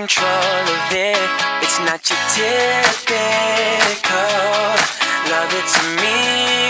control of it. It's not your typical love, it's me.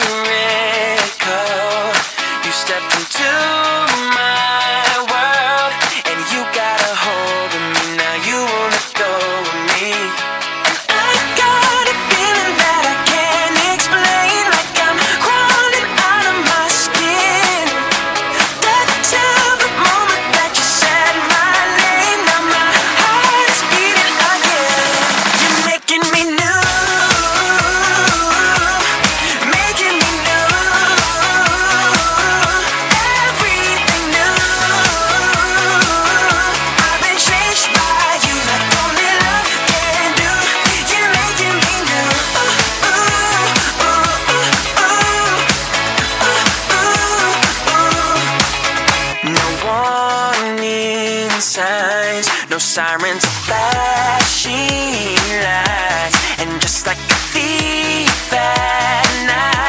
sirens are flashing lights, and just like a thief at night.